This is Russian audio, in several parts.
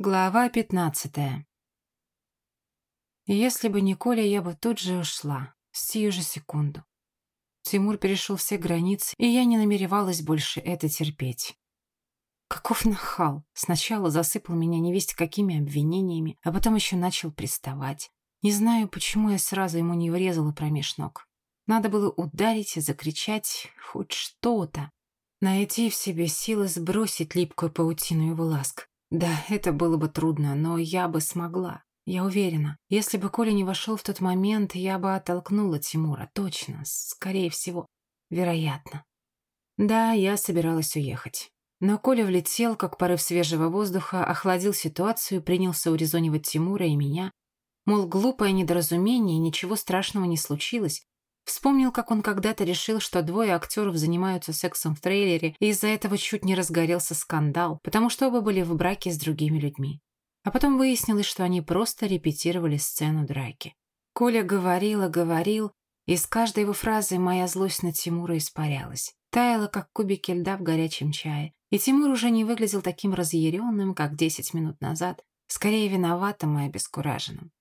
Глава пятнадцатая. Если бы не Коля, я бы тут же ушла, сию же секунду. Тимур перешел все границы, и я не намеревалась больше это терпеть. Каков нахал. Сначала засыпал меня невесть какими обвинениями, а потом еще начал приставать. Не знаю, почему я сразу ему не врезала промеж ног. Надо было ударить и закричать хоть что-то. Найти в себе силы сбросить липкую паутину его ласк. Да, это было бы трудно, но я бы смогла. Я уверена. Если бы Коля не вошел в тот момент, я бы оттолкнула Тимура. Точно. Скорее всего. Вероятно. Да, я собиралась уехать. Но Коля влетел, как порыв свежего воздуха, охладил ситуацию, принялся урезонивать Тимура и меня. Мол, глупое недоразумение, ничего страшного не случилось. Вспомнил, как он когда-то решил, что двое актеров занимаются сексом в трейлере, и из-за этого чуть не разгорелся скандал, потому что оба были в браке с другими людьми. А потом выяснилось, что они просто репетировали сцену драки. Коля говорил и говорил, и с каждой его фразы моя злость на Тимура испарялась. Таяла, как кубики льда в горячем чае. И Тимур уже не выглядел таким разъяренным, как десять минут назад, скорее виноватым и обескураженным.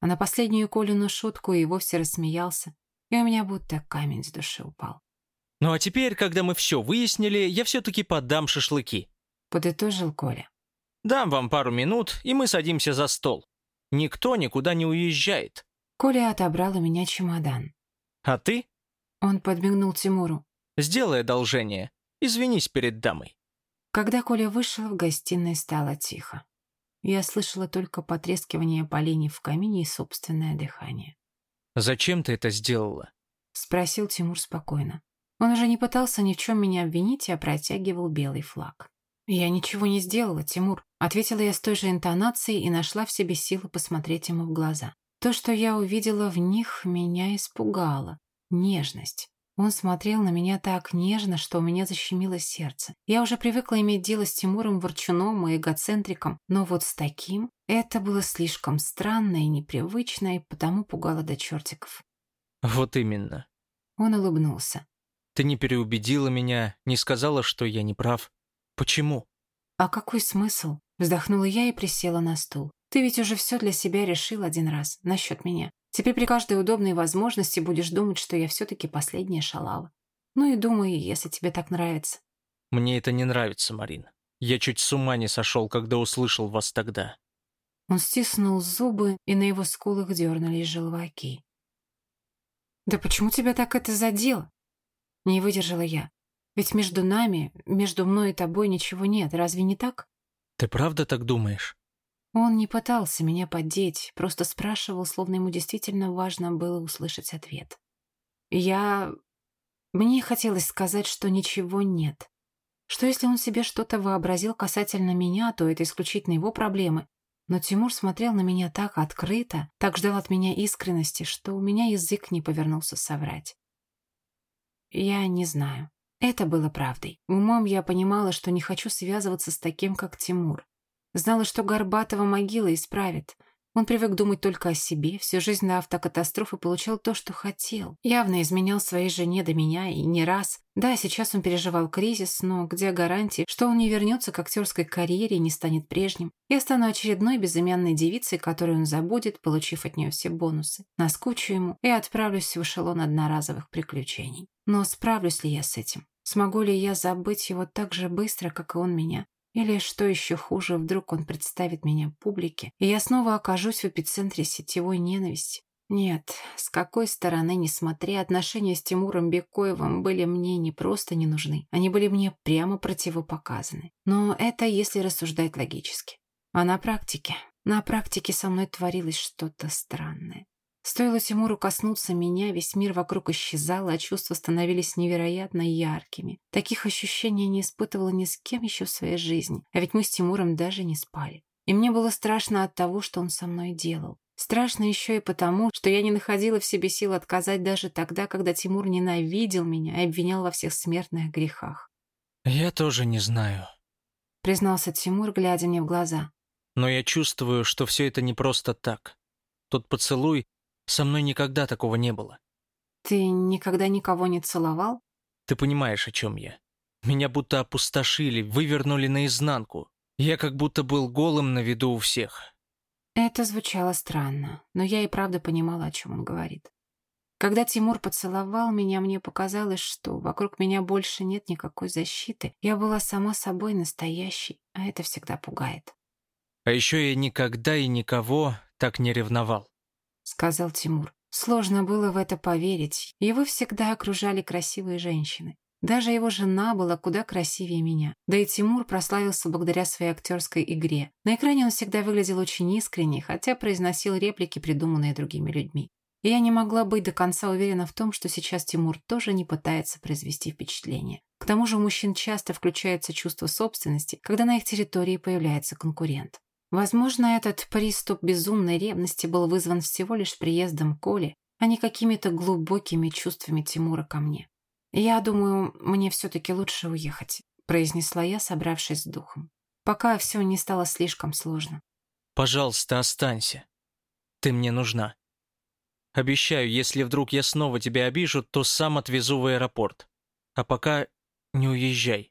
А на последнюю Колину шутку и вовсе рассмеялся, и у меня будто камень с души упал. «Ну а теперь, когда мы все выяснили, я все-таки подам шашлыки», — подытожил Коля. «Дам вам пару минут, и мы садимся за стол. Никто никуда не уезжает». Коля отобрал у меня чемодан. «А ты?» Он подмигнул Тимуру. «Сделай одолжение. Извинись перед дамой». Когда Коля вышел, в гостиной стало тихо. Я слышала только потрескивание поленьев в камине и собственное дыхание. «Зачем ты это сделала?» — спросил Тимур спокойно. Он уже не пытался ни в чем меня обвинить, а протягивал белый флаг. «Я ничего не сделала, Тимур», — ответила я с той же интонацией и нашла в себе силы посмотреть ему в глаза. То, что я увидела в них, меня испугало. Нежность. Он смотрел на меня так нежно, что у меня защемило сердце. Я уже привыкла иметь дело с Тимуром Ворчуном и эгоцентриком, но вот с таким это было слишком странно и непривычно, и потому пугало до чертиков. «Вот именно». Он улыбнулся. «Ты не переубедила меня, не сказала, что я не прав. Почему?» «А какой смысл?» Вздохнула я и присела на стул. «Ты ведь уже все для себя решил один раз, насчет меня. Теперь при каждой удобной возможности будешь думать, что я все-таки последняя шалава. Ну и думай, если тебе так нравится. Мне это не нравится, Марина. Я чуть с ума не сошел, когда услышал вас тогда. Он стиснул зубы, и на его скулах дернулись желваки. «Да почему тебя так это задело?» Не выдержала я. «Ведь между нами, между мной и тобой ничего нет, разве не так?» «Ты правда так думаешь?» Он не пытался меня поддеть, просто спрашивал, словно ему действительно важно было услышать ответ. Я... Мне хотелось сказать, что ничего нет. Что если он себе что-то вообразил касательно меня, то это исключительно его проблемы. Но Тимур смотрел на меня так открыто, так ждал от меня искренности, что у меня язык не повернулся соврать. Я не знаю. Это было правдой. Умом я понимала, что не хочу связываться с таким, как Тимур. Знала, что Горбатова могила исправит. Он привык думать только о себе, всю жизнь на автокатастрофы получал то, что хотел. Явно изменял своей жене до меня и не раз. Да, сейчас он переживал кризис, но где гарантии, что он не вернется к актерской карьере и не станет прежним? Я стану очередной безымянной девицей, которую он забудет, получив от нее все бонусы. Наскучу ему и отправлюсь в эшелон одноразовых приключений. Но справлюсь ли я с этим? Смогу ли я забыть его так же быстро, как и он меня? Или, что еще хуже, вдруг он представит меня публике, и я снова окажусь в эпицентре сетевой ненависти. Нет, с какой стороны ни смотри, отношения с Тимуром Бекоевым были мне не просто не нужны, они были мне прямо противопоказаны. Но это если рассуждать логически. А на практике? На практике со мной творилось что-то странное. Стоило Тимуру коснуться меня, весь мир вокруг исчезал, а чувства становились невероятно яркими. Таких ощущений я не испытывала ни с кем еще в своей жизни, а ведь мы с Тимуром даже не спали. И мне было страшно от того, что он со мной делал. Страшно еще и потому, что я не находила в себе сил отказать даже тогда, когда Тимур ненавидел меня и обвинял во всех смертных грехах. «Я тоже не знаю», — признался Тимур, глядя мне в глаза. «Но я чувствую, что все это не просто так. Тот поцелуй со мной никогда такого не было. Ты никогда никого не целовал? Ты понимаешь, о чем я. Меня будто опустошили, вывернули наизнанку. Я как будто был голым на виду у всех. Это звучало странно, но я и правда понимала, о чем он говорит. Когда Тимур поцеловал меня, мне показалось, что вокруг меня больше нет никакой защиты. Я была сама собой настоящей, а это всегда пугает. А еще я никогда и никого так не ревновал. Сказал Тимур. Сложно было в это поверить. Его всегда окружали красивые женщины. Даже его жена была куда красивее меня. Да и Тимур прославился благодаря своей актерской игре. На экране он всегда выглядел очень искренне, хотя произносил реплики, придуманные другими людьми. И я не могла быть до конца уверена в том, что сейчас Тимур тоже не пытается произвести впечатление. К тому же у мужчин часто включается чувство собственности, когда на их территории появляется конкурент. Возможно, этот приступ безумной ревности был вызван всего лишь приездом Коли, а не какими-то глубокими чувствами Тимура ко мне. «Я думаю, мне все-таки лучше уехать», – произнесла я, собравшись с духом. «Пока все не стало слишком сложно». «Пожалуйста, останься. Ты мне нужна. Обещаю, если вдруг я снова тебя обижу, то сам отвезу в аэропорт. А пока не уезжай».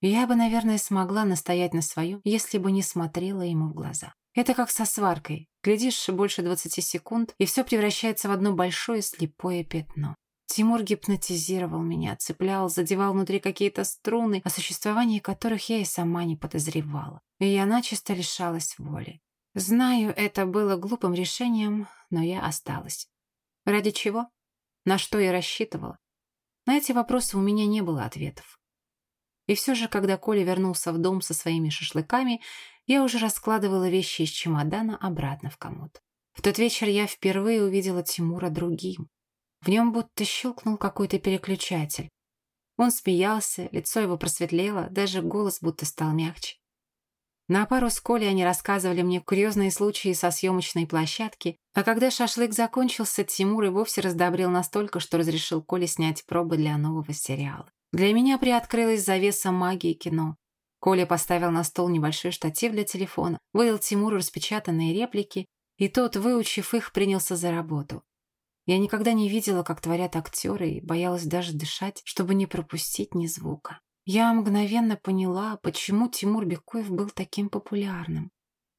Я бы, наверное, смогла настоять на своем, если бы не смотрела ему в глаза. Это как со сваркой. Глядишь больше 20 секунд, и все превращается в одно большое слепое пятно. Тимур гипнотизировал меня, цеплял, задевал внутри какие-то струны, о существовании которых я и сама не подозревала. И я начисто лишалась воли. Знаю, это было глупым решением, но я осталась. Ради чего? На что я рассчитывала? На эти вопросы у меня не было ответов. И все же, когда Коля вернулся в дом со своими шашлыками, я уже раскладывала вещи из чемодана обратно в комод. В тот вечер я впервые увидела Тимура другим. В нем будто щелкнул какой-то переключатель. Он смеялся, лицо его просветлело, даже голос будто стал мягче. На пару с Колей они рассказывали мне курьезные случаи со съемочной площадки, а когда шашлык закончился, Тимур и вовсе раздобрел настолько, что разрешил Коле снять пробы для нового сериала. Для меня приоткрылась завеса магии кино. Коля поставил на стол небольшой штатив для телефона, выдал Тимуру распечатанные реплики, и тот, выучив их, принялся за работу. Я никогда не видела, как творят актеры, и боялась даже дышать, чтобы не пропустить ни звука. Я мгновенно поняла, почему Тимур Бекоев был таким популярным.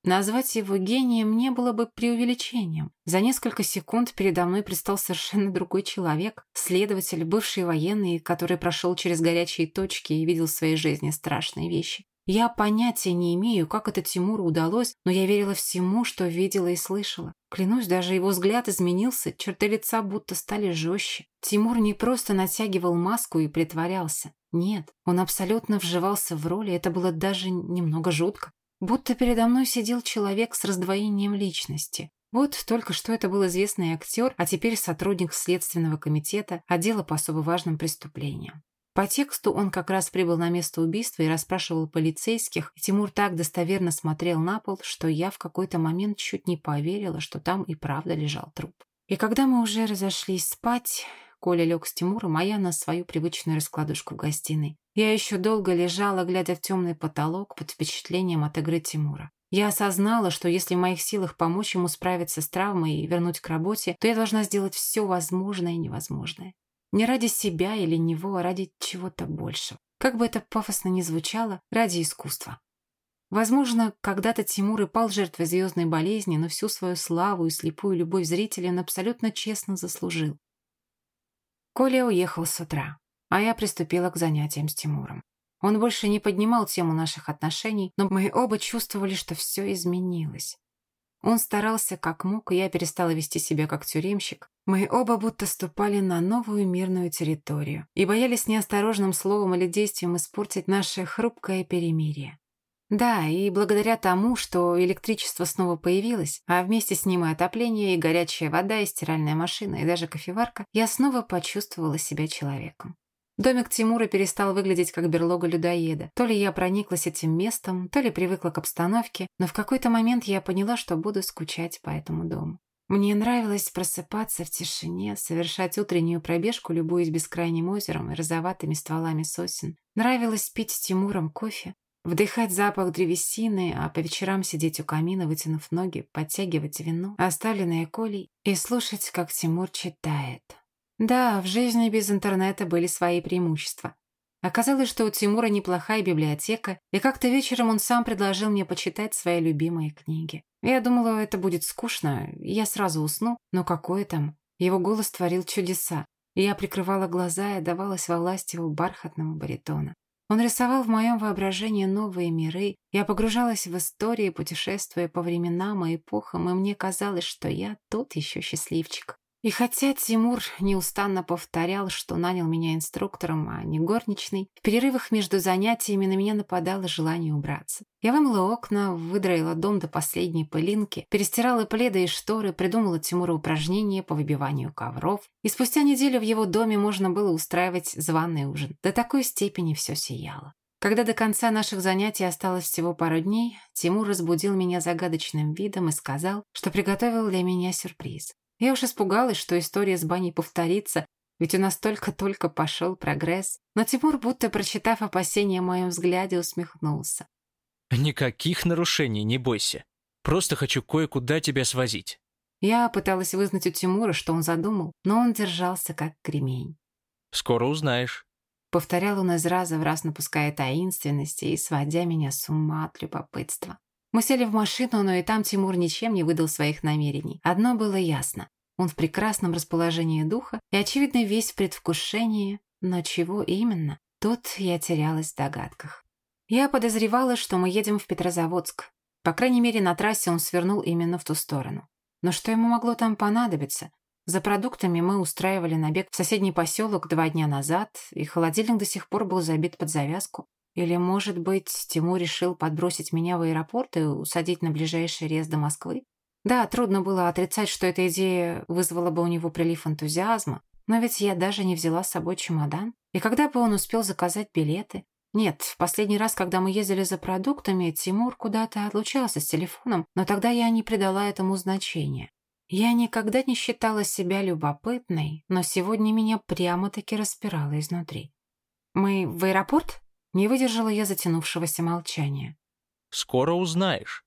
Назвать его гением не было бы преувеличением. За несколько секунд передо мной предстал совершенно другой человек, следователь, бывший военный, который прошел через горячие точки и видел в своей жизни страшные вещи. Я понятия не имею, как это Тимуру удалось, но я верила всему, что видела и слышала. Клянусь, даже его взгляд изменился, черты лица будто стали жестче. Тимур не просто натягивал маску и притворялся. Нет, он абсолютно вживался в роли, это было даже немного жутко. Будто передо мной сидел человек с раздвоением личности. Вот только что это был известный актер, а теперь сотрудник Следственного комитета отдела по особо важным преступлениям. По тексту он как раз прибыл на место убийства и расспрашивал полицейских, и Тимур так достоверно смотрел на пол, что я в какой-то момент чуть не поверила, что там и правда лежал труп. И когда мы уже разошлись спать, Коля лег с Тимуром, а я на свою привычную раскладушку в гостиной. Я еще долго лежала, глядя в темный потолок под впечатлением от игры Тимура. Я осознала, что если в моих силах помочь ему справиться с травмой и вернуть к работе, то я должна сделать все возможное и невозможное. Не ради себя или него, а ради чего-то большего. Как бы это пафосно ни звучало, ради искусства. Возможно, когда-то Тимур и пал жертвой звездной болезни, но всю свою славу и слепую любовь зрителя он абсолютно честно заслужил. Коля уехал с утра, а я приступила к занятиям с Тимуром. Он больше не поднимал тему наших отношений, но мы оба чувствовали, что все изменилось. Он старался как мог, и я перестала вести себя как тюремщик. Мы оба будто ступали на новую мирную территорию и боялись неосторожным словом или действием испортить наше хрупкое перемирие. Да, и благодаря тому, что электричество снова появилось, а вместе с ним и отопление, и горячая вода, и стиральная машина, и даже кофеварка, я снова почувствовала себя человеком. Домик Тимура перестал выглядеть как берлога людоеда. То ли я прониклась этим местом, то ли привыкла к обстановке, но в какой-то момент я поняла, что буду скучать по этому дому. Мне нравилось просыпаться в тишине, совершать утреннюю пробежку, любуясь бескрайним озером и розоватыми стволами сосен. Нравилось пить с Тимуром кофе, вдыхать запах древесины, а по вечерам сидеть у камина, вытянув ноги, подтягивать вино, оставленное Колей, и слушать, как Тимур читает. Да, в жизни без интернета были свои преимущества. Оказалось, что у Тимура неплохая библиотека, и как-то вечером он сам предложил мне почитать свои любимые книги. Я думала, это будет скучно, и я сразу усну, но какое там. Его голос творил чудеса. Я прикрывала глаза и давалась во власть его бархатного баритона. Он рисовал в моем воображении новые миры. Я погружалась в истории, путешествуя по временам и эпохам, и мне казалось, что я тот еще счастливчик. И хотя Тимур неустанно повторял, что нанял меня инструктором, а не горничной, в перерывах между занятиями на меня нападало желание убраться. Я вымыла окна, выдроила дом до последней пылинки, перестирала пледы и шторы, придумала Тимуру упражнения по выбиванию ковров, и спустя неделю в его доме можно было устраивать званый ужин. До такой степени все сияло. Когда до конца наших занятий осталось всего пару дней, Тимур разбудил меня загадочным видом и сказал, что приготовил для меня сюрприз. Я уж испугалась, что история с баней повторится, ведь у нас только-только пошел прогресс. Но Тимур, будто прочитав опасения в моем взгляде, усмехнулся. «Никаких нарушений, не бойся. Просто хочу кое-куда тебя свозить». Я пыталась вызнать у Тимура, что он задумал, но он держался как кремень. «Скоро узнаешь». Повторял он из раза в раз, напуская таинственности и сводя меня с ума от любопытства. Мы сели в машину, но и там Тимур ничем не выдал своих намерений. Одно было ясно. Он в прекрасном расположении духа и, очевидно, весь в предвкушении. Но чего именно? Тут я терялась в догадках. Я подозревала, что мы едем в Петрозаводск. По крайней мере, на трассе он свернул именно в ту сторону. Но что ему могло там понадобиться? За продуктами мы устраивали набег в соседний поселок два дня назад, и холодильник до сих пор был забит под завязку. Или, может быть, Тимур решил подбросить меня в аэропорт и усадить на ближайший рейс до Москвы? Да, трудно было отрицать, что эта идея вызвала бы у него прилив энтузиазма, но ведь я даже не взяла с собой чемодан. И когда бы он успел заказать билеты? Нет, в последний раз, когда мы ездили за продуктами, Тимур куда-то отлучался с телефоном, но тогда я не придала этому значения. Я никогда не считала себя любопытной, но сегодня меня прямо-таки распирало изнутри. «Мы в аэропорт?» Не выдержала я затянувшегося молчания. «Скоро узнаешь».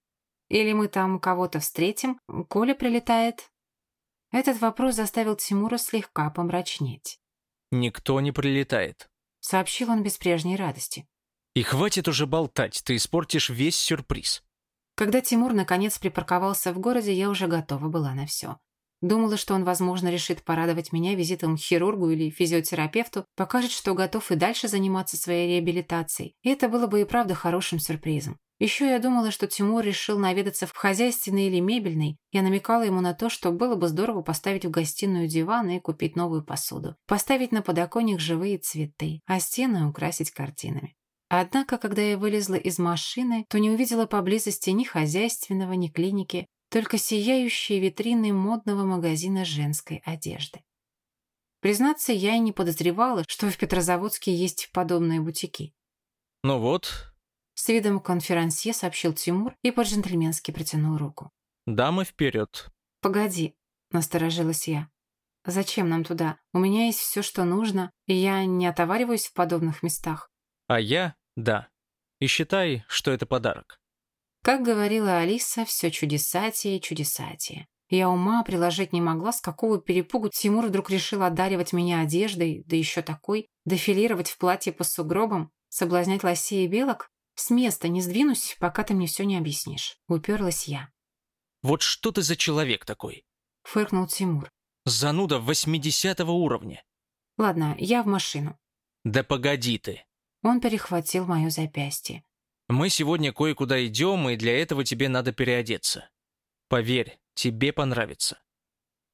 «Или мы там кого-то встретим? Коля прилетает?» Этот вопрос заставил Тимура слегка помрачнеть. «Никто не прилетает», — сообщил он без прежней радости. «И хватит уже болтать, ты испортишь весь сюрприз». Когда Тимур наконец припарковался в городе, я уже готова была на все. Думала, что он, возможно, решит порадовать меня визитом к хирургу или физиотерапевту, покажет, что готов и дальше заниматься своей реабилитацией. И это было бы и правда хорошим сюрпризом. Еще я думала, что Тимур решил наведаться в хозяйственный или мебельный. Я намекала ему на то, что было бы здорово поставить в гостиную диван и купить новую посуду. Поставить на подоконник живые цветы, а стены украсить картинами. Однако, когда я вылезла из машины, то не увидела поблизости ни хозяйственного, ни клиники, только сияющие витрины модного магазина женской одежды. Признаться, я и не подозревала, что в Петрозаводске есть подобные бутики. «Ну вот», — с видом конферансье сообщил Тимур и по-джентльменски протянул руку. «Дамы вперед». «Погоди», — насторожилась я. «Зачем нам туда? У меня есть все, что нужно, и я не отовариваюсь в подобных местах». «А я — да. И считай, что это подарок». Как говорила Алиса, все чудесатие и чудесатие. Я ума приложить не могла, с какого перепугу Тимур вдруг решил одаривать меня одеждой, да еще такой, дефилировать в платье по сугробам, соблазнять лосей и белок. С места не сдвинусь, пока ты мне все не объяснишь. Уперлась я. «Вот что ты за человек такой?» — фыркнул Тимур. «Зануда восьмидесятого уровня». «Ладно, я в машину». «Да погоди ты». Он перехватил мое запястье. Мы сегодня кое-куда идем, и для этого тебе надо переодеться. Поверь, тебе понравится.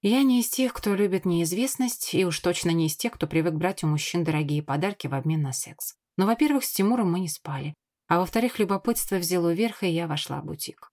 Я не из тех, кто любит неизвестность, и уж точно не из тех, кто привык брать у мужчин дорогие подарки в обмен на секс. Но, во-первых, с Тимуром мы не спали. А во-вторых, любопытство взяло верх, и я вошла в бутик.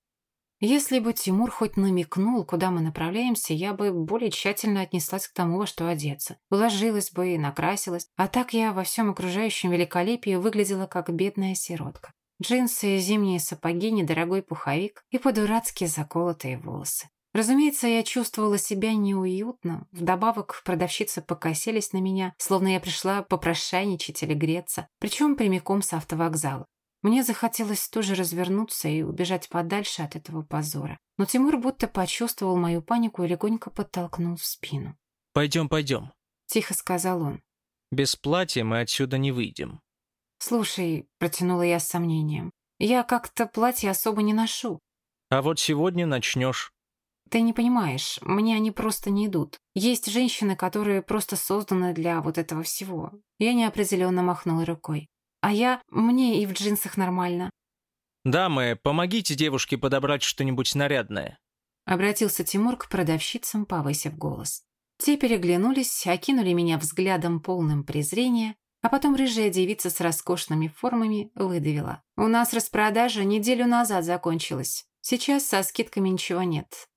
Если бы Тимур хоть намекнул, куда мы направляемся, я бы более тщательно отнеслась к тому, во что одеться. Уложилась бы и накрасилась. А так я во всем окружающем великолепии выглядела как бедная сиротка. Джинсы, зимние сапоги, недорогой пуховик и по-дурацки заколотые волосы. Разумеется, я чувствовала себя неуютно. Вдобавок, продавщицы покосились на меня, словно я пришла попрошайничать или греться, причем прямиком с автовокзала. Мне захотелось тоже развернуться и убежать подальше от этого позора. Но Тимур будто почувствовал мою панику и легонько подтолкнул в спину. «Пойдем, пойдем», — тихо сказал он. «Без платья мы отсюда не выйдем». «Слушай», — протянула я с сомнением, «я как-то платье особо не ношу». «А вот сегодня начнешь». «Ты не понимаешь, мне они просто не идут. Есть женщины, которые просто созданы для вот этого всего». Я неопределенно махнула рукой. «А я... мне и в джинсах нормально». «Дамы, помогите девушке подобрать что-нибудь нарядное». Обратился Тимур к продавщицам, повысив голос. Те переглянулись, окинули меня взглядом полным презрения, а потом рыжая девица с роскошными формами выдавила. «У нас распродажа неделю назад закончилась. Сейчас со скидками ничего нет.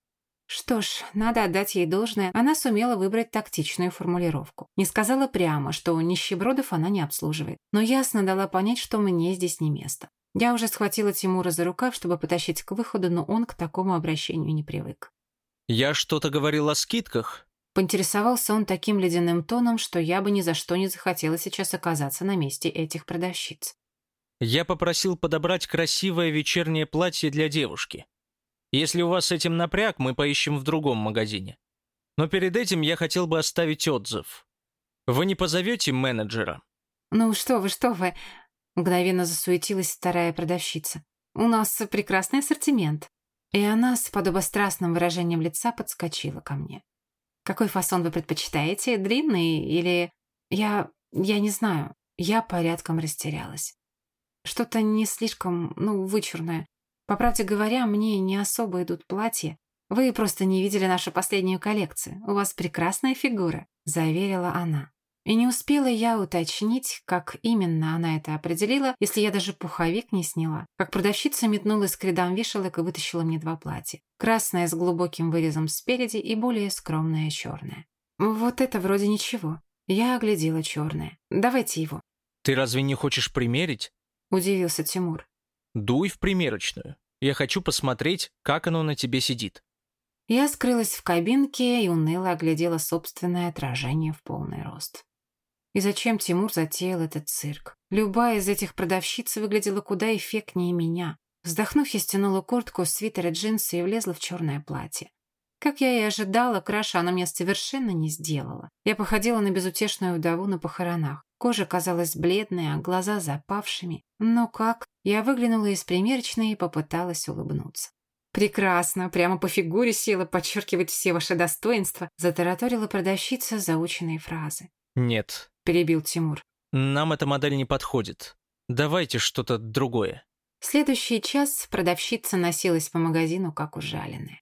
Что ж, надо отдать ей должное, она сумела выбрать тактичную формулировку. Не сказала прямо, что нищебродов она не обслуживает, но ясно дала понять, что мне здесь не место. Я уже схватила Тимура за рукав, чтобы потащить к выходу, но он к такому обращению не привык. «Я что-то говорил о скидках?» Поинтересовался он таким ледяным тоном, что я бы ни за что не захотела сейчас оказаться на месте этих продавщиц. «Я попросил подобрать красивое вечернее платье для девушки. Если у вас с этим напряг, мы поищем в другом магазине. Но перед этим я хотел бы оставить отзыв. Вы не позовете менеджера?» «Ну что вы, что вы!» Мгновенно засуетилась вторая продавщица. «У нас прекрасный ассортимент». И она с подобострастным выражением лица подскочила ко мне. «Какой фасон вы предпочитаете? Длинный или...» «Я... я не знаю. Я порядком растерялась. Что-то не слишком, ну, вычурное. По правде говоря, мне не особо идут платья. Вы просто не видели нашу последнюю коллекцию. У вас прекрасная фигура», — заверила она. И не успела я уточнить, как именно она это определила, если я даже пуховик не сняла, как продавщица метнулась к рядам вешалок и вытащила мне два платья. Красное с глубоким вырезом спереди и более скромное черное. Вот это вроде ничего. Я оглядела черное. Давайте его. «Ты разве не хочешь примерить?» – удивился Тимур. Дуй в примерочную. Я хочу посмотреть, как оно на тебе сидит». Я скрылась в кабинке и уныло оглядела собственное отражение в полный рост. И зачем Тимур затеял этот цирк? Любая из этих продавщиц выглядела куда эффектнее меня. Вздохнув, я стянула куртку, свитер и джинсы и влезла в черное платье. Как я и ожидала, краша она мне совершенно не сделала. Я походила на безутешную вдову на похоронах. Кожа казалась бледной, а глаза запавшими. Но как? Я выглянула из примерочной и попыталась улыбнуться. «Прекрасно, прямо по фигуре села подчеркивать все ваши достоинства», затараторила продавщица заученные фразы. «Нет», – перебил Тимур. «Нам эта модель не подходит. Давайте что-то другое». следующий час продавщица носилась по магазину, как ужаленная.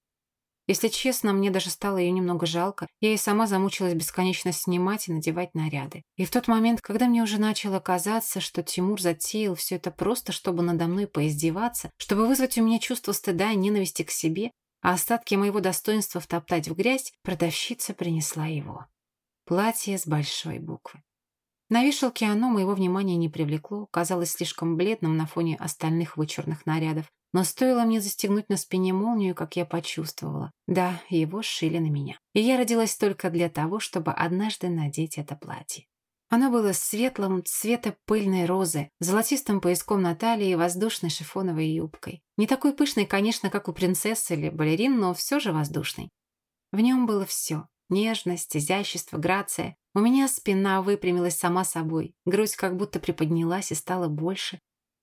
Если честно, мне даже стало ее немного жалко. Я и сама замучилась бесконечно снимать и надевать наряды. И в тот момент, когда мне уже начало казаться, что Тимур затеял все это просто, чтобы надо мной поиздеваться, чтобы вызвать у меня чувство стыда и ненависти к себе, а остатки моего достоинства втоптать в грязь, продавщица принесла его. Платье с большой буквы. На вешалке оно моего внимания не привлекло, казалось слишком бледным на фоне остальных вычурных нарядов, но стоило мне застегнуть на спине молнию, как я почувствовала. Да, его сшили на меня. И я родилась только для того, чтобы однажды надеть это платье. Оно было светлым, цвета пыльной розы, золотистым пояском на талии и воздушной шифоновой юбкой. Не такой пышной, конечно, как у принцессы или балерин, но все же воздушной. В нем было все. Нежность, изящество, грация. У меня спина выпрямилась сама собой, грудь как будто приподнялась и стала больше,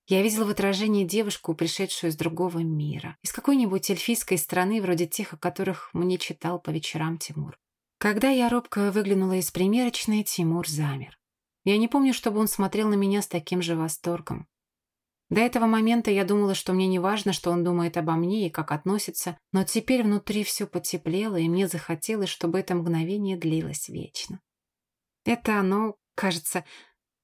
я видела в отражении девушку, пришедшую из другого мира, из какой-нибудь эльфийской страны, вроде тех, о которых мне читал по вечерам Тимур. Когда я робко выглянула из примерочной, Тимур замер. Я не помню, чтобы он смотрел на меня с таким же восторгом. До этого момента я думала, что мне не важно, что он думает обо мне и как относится, но теперь внутри все потеплело, и мне захотелось, чтобы это мгновение длилось вечно. Это оно, кажется,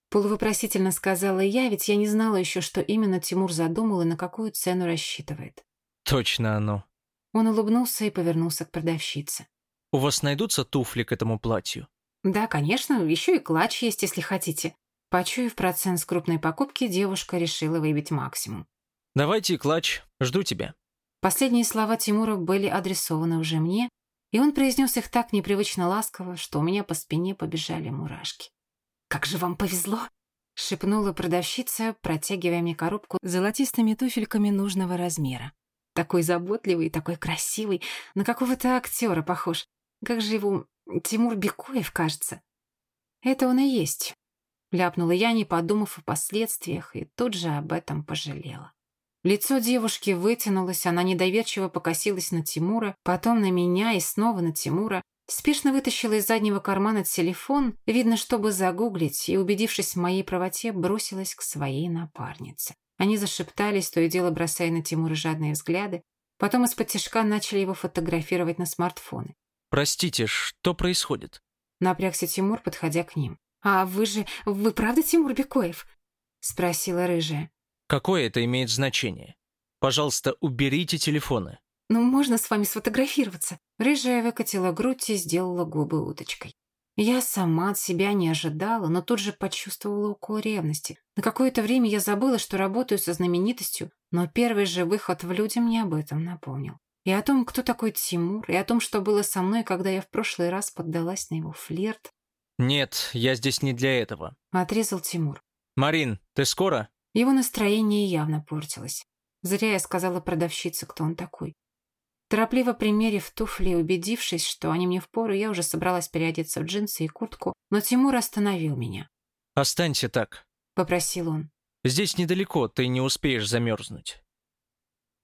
Полувопросительно сказала я, ведь я не знала еще, что именно Тимур задумал и на какую цену рассчитывает. Точно оно. Он улыбнулся и повернулся к продавщице. У вас найдутся туфли к этому платью? Да, конечно, еще и клатч есть, если хотите. Почуяв процент с крупной покупки, девушка решила выбить максимум. Давайте клатч, жду тебя. Последние слова Тимура были адресованы уже мне, и он произнес их так непривычно ласково, что у меня по спине побежали мурашки. «Как же вам повезло!» — шепнула продавщица, протягивая мне коробку с золотистыми туфельками нужного размера. Такой заботливый, такой красивый, на какого-то актера похож. Как же его... Тимур Бекоев, кажется. Это он и есть. Ляпнула я, не подумав о последствиях, и тут же об этом пожалела. Лицо девушки вытянулось, она недоверчиво покосилась на Тимура, потом на меня и снова на Тимура, спешно вытащила из заднего кармана телефон, видно, чтобы загуглить, и, убедившись в моей правоте, бросилась к своей напарнице. Они зашептались, то и дело бросая на Тимура жадные взгляды, потом из-под тяжка начали его фотографировать на смартфоны. «Простите, что происходит?» Напрягся Тимур, подходя к ним. «А вы же... Вы правда Тимур Бекоев?» Спросила рыжая. Какое это имеет значение? Пожалуйста, уберите телефоны. Ну, можно с вами сфотографироваться. Рыжая выкатила грудь и сделала губы уточкой. Я сама от себя не ожидала, но тут же почувствовала укол ревности. На какое-то время я забыла, что работаю со знаменитостью, но первый же выход в люди мне об этом напомнил. И о том, кто такой Тимур, и о том, что было со мной, когда я в прошлый раз поддалась на его флирт. «Нет, я здесь не для этого», — отрезал Тимур. «Марин, ты скоро?» Его настроение явно портилось. Зря я сказала продавщице, кто он такой. Торопливо примерив туфли и убедившись, что они мне впору, я уже собралась переодеться в джинсы и куртку, но Тимур остановил меня. «Останься так», — попросил он. «Здесь недалеко, ты не успеешь замерзнуть».